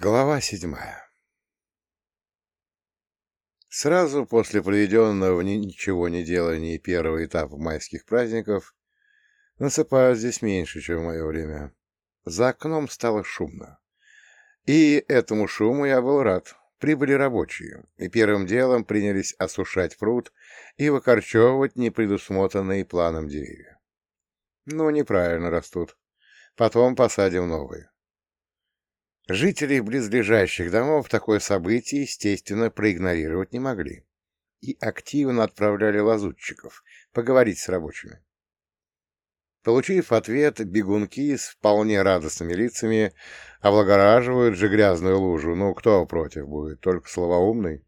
Глава седьмая Сразу после проведенного ничего не делании первого этапа майских праздников насыпают здесь меньше, чем в мое время. За окном стало шумно. И этому шуму я был рад. Прибыли рабочие, и первым делом принялись осушать пруд и выкорчевывать непредусмотренные планом деревья. Ну, неправильно растут. Потом посадим новые. Жители близлежащих домов такое событие, естественно, проигнорировать не могли и активно отправляли лазутчиков поговорить с рабочими. Получив ответ, бегунки с вполне радостными лицами облагораживают же грязную лужу, ну кто против будет, только словоумный,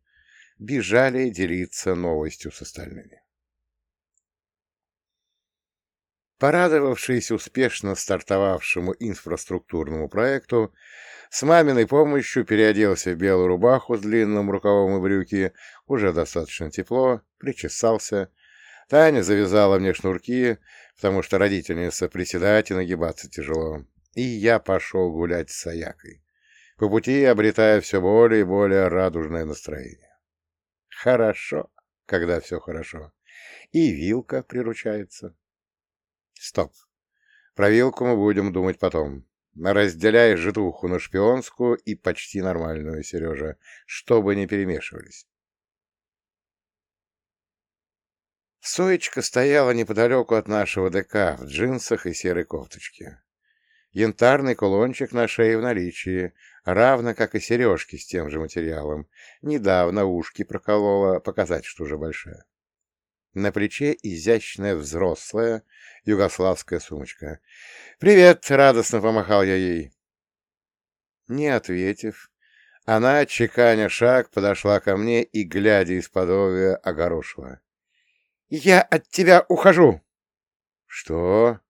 бежали делиться новостью с остальными. Порадовавшись успешно стартовавшему инфраструктурному проекту, с маминой помощью переоделся в белую рубаху с длинным рукавом и брюки, уже достаточно тепло, причесался. Таня завязала мне шнурки, потому что родительница приседать и нагибаться тяжело. И я пошел гулять с Аякой, по пути обретая все более и более радужное настроение. Хорошо, когда все хорошо. И вилка приручается. Стоп. Про вилку мы будем думать потом. Разделяй житуху на шпионскую и почти нормальную, Сережа, чтобы не перемешивались. Соечка стояла неподалеку от нашего ДК в джинсах и серой кофточке. Янтарный кулончик на шее в наличии, равно как и сережки с тем же материалом. Недавно ушки проколола, показать, что уже большая. На плече изящная взрослая югославская сумочка. «Привет!» — радостно помахал я ей. Не ответив, она, чеканя шаг, подошла ко мне и, глядя из-под огорошила. «Я от тебя ухожу!» «Что?»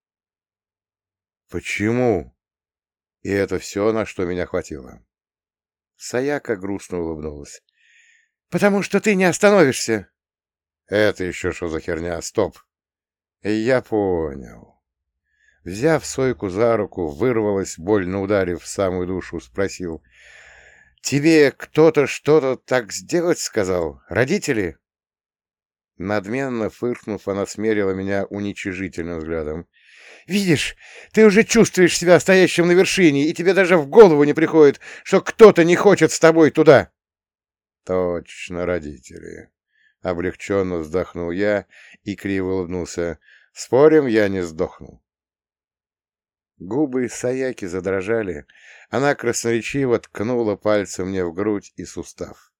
«Почему?» И это все, на что меня хватило. Саяка грустно улыбнулась. «Потому что ты не остановишься!» Это еще что за херня? Стоп. Я понял. Взяв Сойку за руку, вырвалась, больно ударив в самую душу, спросил. «Тебе кто-то что-то так сделать сказал? Родители?» Надменно фыркнув, она смерила меня уничижительным взглядом. «Видишь, ты уже чувствуешь себя стоящим на вершине, и тебе даже в голову не приходит, что кто-то не хочет с тобой туда!» «Точно, родители!» Облегченно вздохнул я и криво улыбнулся. Спорим, я не сдохну. Губы Саяки задрожали. Она красноречиво ткнула пальцем мне в грудь и сустав.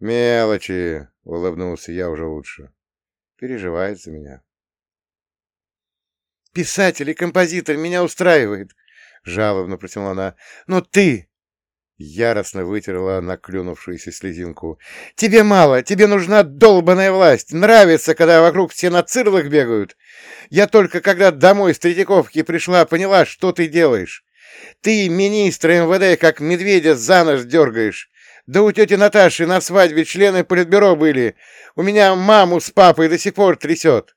«Мелочи!» — улыбнулся я уже лучше. Переживает за меня. «Писатель и композитор меня устраивает!» — жалобно протянула она. «Но ты Яростно вытерла наклюнувшуюся слезинку. «Тебе мало! Тебе нужна долбаная власть! Нравится, когда вокруг все на цирлах бегают! Я только когда домой с Третьяковки пришла, поняла, что ты делаешь! Ты министра МВД как медведя за нож дергаешь! Да у тети Наташи на свадьбе члены политбюро были! У меня маму с папой до сих пор трясет!»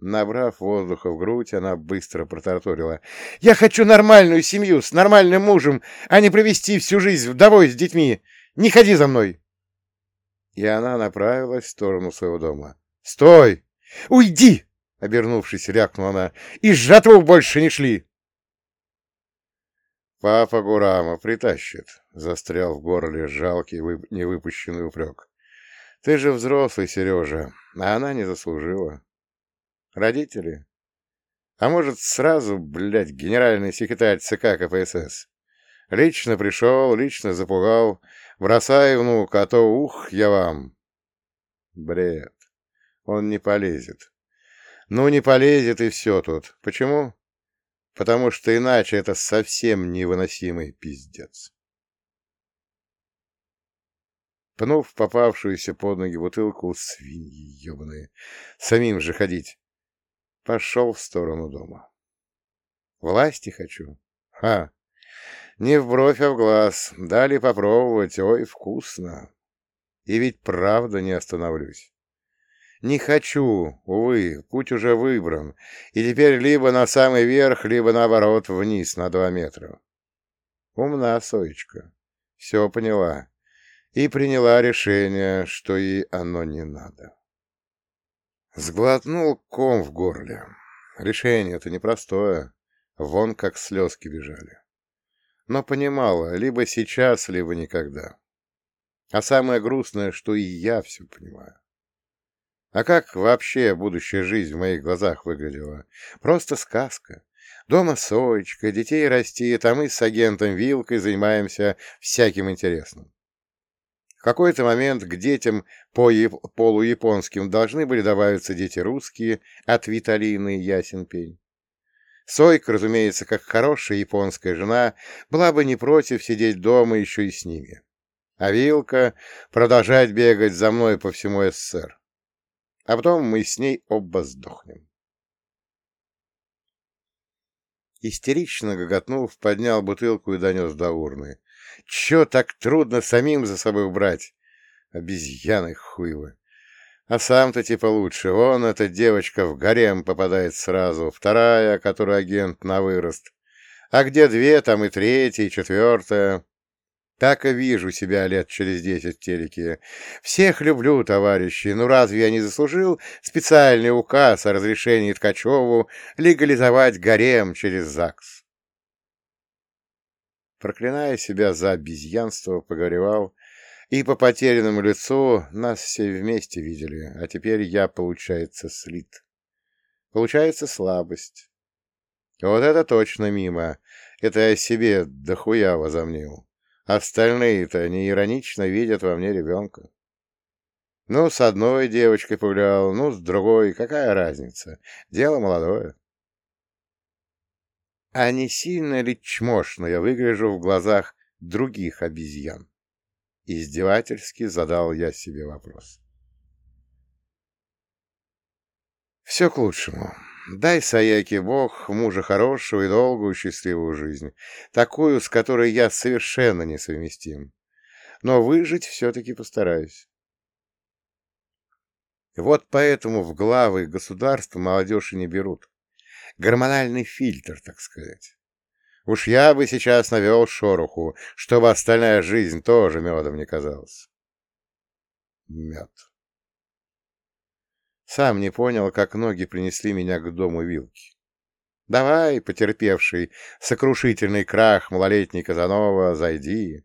Набрав воздуха в грудь, она быстро протарторила. «Я хочу нормальную семью с нормальным мужем, а не провести всю жизнь вдовой с детьми. Не ходи за мной!» И она направилась в сторону своего дома. «Стой! Уйди!» — обернувшись, рякнула она. «И жатву больше не шли!» «Папа Гурама притащит», — застрял в горле жалкий невыпущенный упрек. «Ты же взрослый, Сережа, а она не заслужила». Родители? А может, сразу, блядь, генеральный секретарь ЦК КПСС? Лично пришел, лично запугал. Бросай, внук, а то ух, я вам. Бред. Он не полезет. Ну, не полезет и все тут. Почему? Потому что иначе это совсем невыносимый пиздец. Пнув попавшуюся под ноги бутылку, свиньи ебаные, самим же ходить пошел в сторону дома. Власти хочу. Ха! Не в бровь, а в глаз. Дали попробовать. Ой, вкусно. И ведь правда не остановлюсь. Не хочу, увы, путь уже выбран, и теперь либо на самый верх, либо наоборот вниз на два метра. Умна, Соечка, Все поняла. И приняла решение, что ей оно не надо. Сглотнул ком в горле. Решение это непростое. Вон как слезки бежали. Но понимала, либо сейчас, либо никогда. А самое грустное, что и я все понимаю. А как вообще будущая жизнь в моих глазах выглядела? Просто сказка. Дома Соечка, детей растит, а мы с агентом Вилкой занимаемся всяким интересным. В какой-то момент к детям по полуяпонским должны были добавиться дети русские от Виталины ясен пень. Сойка, разумеется, как хорошая японская жена, была бы не против сидеть дома еще и с ними. А Вилка продолжать бегать за мной по всему СССР. А потом мы с ней оба сдохнем. Истерично гоготнув, поднял бутылку и донес до урны. Че так трудно самим за собой убрать? Обезьяны хуевы. А сам-то типа лучше. Вон эта девочка в гарем попадает сразу, вторая, которая агент на вырост. А где две, там и третья, и четвертая. Так и вижу себя лет через десять в. Всех люблю, товарищи, но разве я не заслужил специальный указ о разрешении Ткачеву легализовать гарем через ЗАГС? Проклиная себя за обезьянство, погоревал, и по потерянному лицу нас все вместе видели, а теперь я, получается, слит. Получается слабость. Вот это точно мимо. Это я себе дохуя возомнил. Остальные-то не иронично видят во мне ребенка. Ну, с одной девочкой погулял, ну, с другой. Какая разница? Дело молодое. А не сильно ли чмошно я выгляжу в глазах других обезьян? Издевательски задал я себе вопрос. Все к лучшему. Дай Саяке Бог мужа хорошего и долгую счастливую жизнь, такую, с которой я совершенно несовместим. Но выжить все-таки постараюсь. Вот поэтому в главы государства молодежь не берут. Гормональный фильтр, так сказать. Уж я бы сейчас навел шороху, чтобы остальная жизнь тоже медом не казалась. Мед. Сам не понял, как ноги принесли меня к дому вилки. Давай, потерпевший, сокрушительный крах малолетний Казанова, зайди.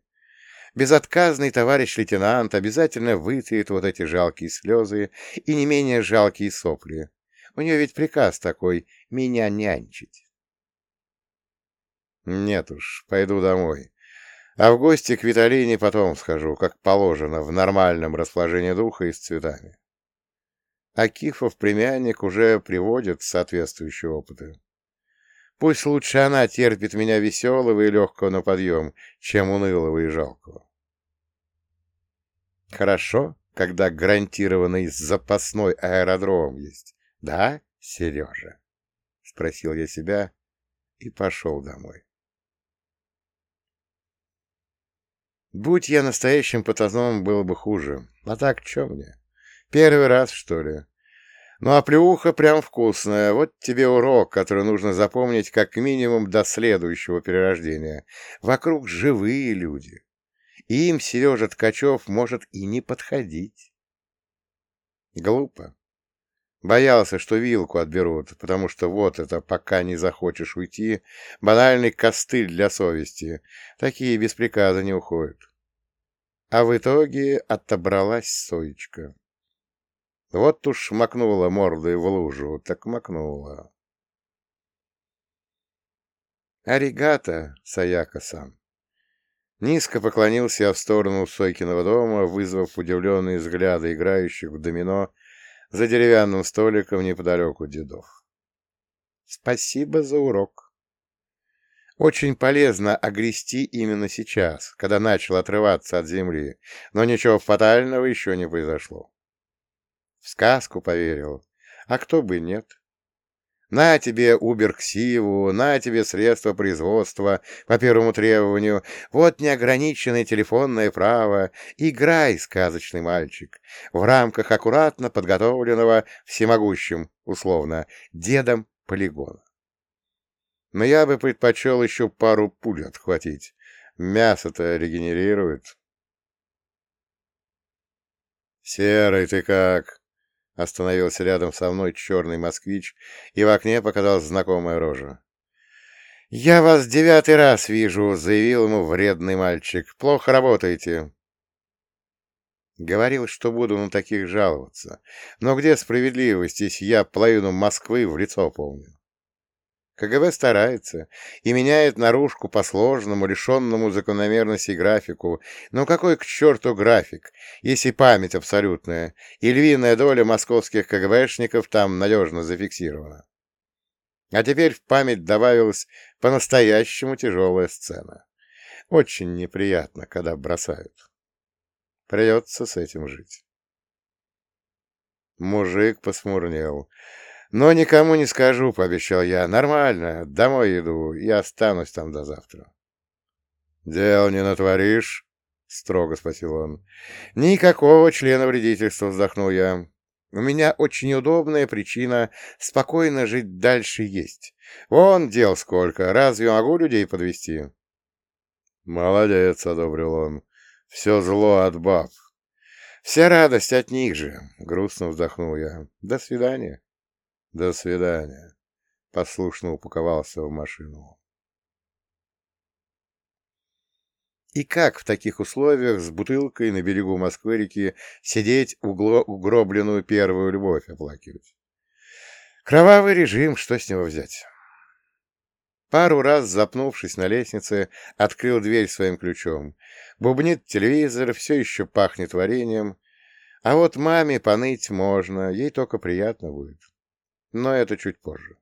Безотказный товарищ лейтенант обязательно вытреет вот эти жалкие слезы и не менее жалкие сопли. У нее ведь приказ такой — меня нянчить. Нет уж, пойду домой. А в гости к Виталине потом схожу, как положено, в нормальном расположении духа и с цветами. Акифов племянник уже приводит соответствующие опыты. Пусть лучше она терпит меня веселого и легкого на подъем, чем унылого и жалкого. Хорошо, когда гарантированный запасной аэродром есть. Да, Сережа? Спросил я себя и пошел домой. Будь я настоящим патозном, было бы хуже. А так, что мне? Первый раз, что ли? Ну, а плюха прям вкусная. Вот тебе урок, который нужно запомнить как минимум до следующего перерождения. Вокруг живые люди. Им Сережа Ткачев может и не подходить. Глупо. Боялся, что вилку отберут, потому что вот это, пока не захочешь уйти, банальный костыль для совести. Такие без приказа не уходят. А в итоге отобралась Соечка. Вот уж макнула мордой в лужу, так макнула. «Аригато, Саяка-сан!» Низко поклонился я в сторону Сойкиного дома, вызвав удивленные взгляды играющих в домино за деревянным столиком неподалеку дедов. «Спасибо за урок!» Очень полезно огрести именно сейчас, когда начал отрываться от земли, но ничего фатального еще не произошло. В сказку поверил. А кто бы нет? На тебе Убер-ксиву, на тебе средства производства по первому требованию, вот неограниченное телефонное право. Играй, сказочный мальчик, в рамках аккуратно подготовленного всемогущим, условно, дедом полигона. Но я бы предпочел еще пару пуль отхватить, Мясо-то регенерирует. «Серый, ты как?» Остановился рядом со мной черный москвич, и в окне показалась знакомая рожа. «Я вас девятый раз вижу», — заявил ему вредный мальчик. «Плохо работаете». Говорил, что буду на таких жаловаться. Но где справедливость, если я половину Москвы в лицо помню? КГБ старается и меняет наружку по сложному, лишенному закономерности графику. Но какой к черту график, если память абсолютная, и львиная доля московских КГБшников там надежно зафиксирована? А теперь в память добавилась по-настоящему тяжелая сцена. Очень неприятно, когда бросают. Придется с этим жить. Мужик посмурнел. «Но никому не скажу», — пообещал я. «Нормально, домой иду и останусь там до завтра». «Дел не натворишь?» — строго спросил он. «Никакого члена вредительства», — вздохнул я. «У меня очень удобная причина спокойно жить дальше есть. Вон дел сколько, разве могу людей подвести? «Молодец», — одобрил он. «Все зло от баб». «Вся радость от них же», — грустно вздохнул я. «До свидания». «До свидания», — послушно упаковался в машину. И как в таких условиях с бутылкой на берегу Москвы-реки сидеть угло угробленную первую любовь оплакивать? Кровавый режим, что с него взять? Пару раз, запнувшись на лестнице, открыл дверь своим ключом. Бубнит телевизор, все еще пахнет вареньем. А вот маме поныть можно, ей только приятно будет но это чуть позже.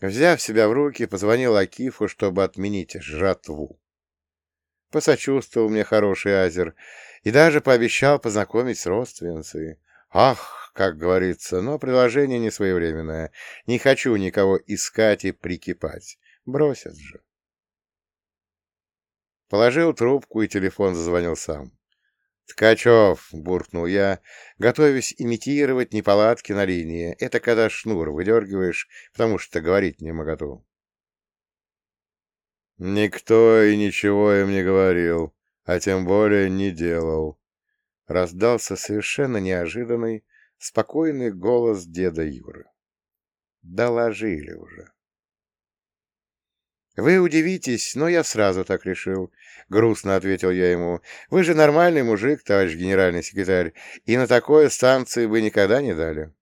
Взяв себя в руки, позвонил Акифу, чтобы отменить жратву. Посочувствовал мне хороший азер и даже пообещал познакомить с родственницей. Ах, как говорится, но предложение не своевременное. Не хочу никого искать и прикипать. Бросят же. Положил трубку, и телефон зазвонил сам. «Ткачев!» — буркнул я, готовясь имитировать неполадки на линии. Это когда шнур выдергиваешь, потому что говорить не моготу. «Никто и ничего им не говорил, а тем более не делал», — раздался совершенно неожиданный, спокойный голос деда Юры. «Доложили уже». «Вы удивитесь, но я сразу так решил», — грустно ответил я ему. «Вы же нормальный мужик, товарищ генеральный секретарь, и на такое станции вы никогда не дали».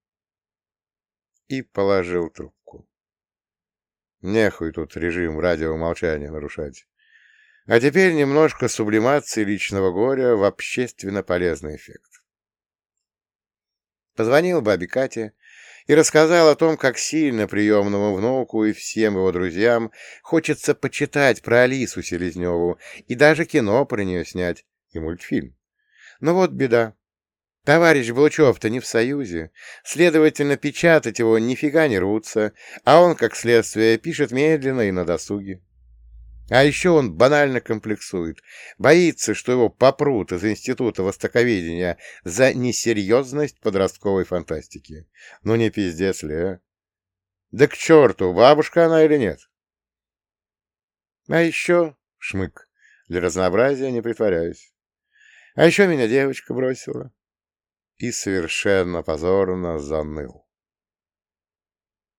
И положил трубку. Нехуй тут режим радиомолчания нарушать. А теперь немножко сублимации личного горя в общественно полезный эффект. Позвонил бабе Кате, и рассказал о том, как сильно приемному внуку и всем его друзьям хочется почитать про Алису Селезневу и даже кино про нее снять, и мультфильм. Но вот беда. Товарищ Блучев-то не в Союзе, следовательно, печатать его нифига не рвутся, а он, как следствие, пишет медленно и на досуге. А еще он банально комплексует, боится, что его попрут из Института Востоковедения за несерьезность подростковой фантастики. Ну не пиздец ли, а? Да к черту, бабушка она или нет? А еще, шмык, для разнообразия не притворяюсь. А еще меня девочка бросила. И совершенно позорно заныл.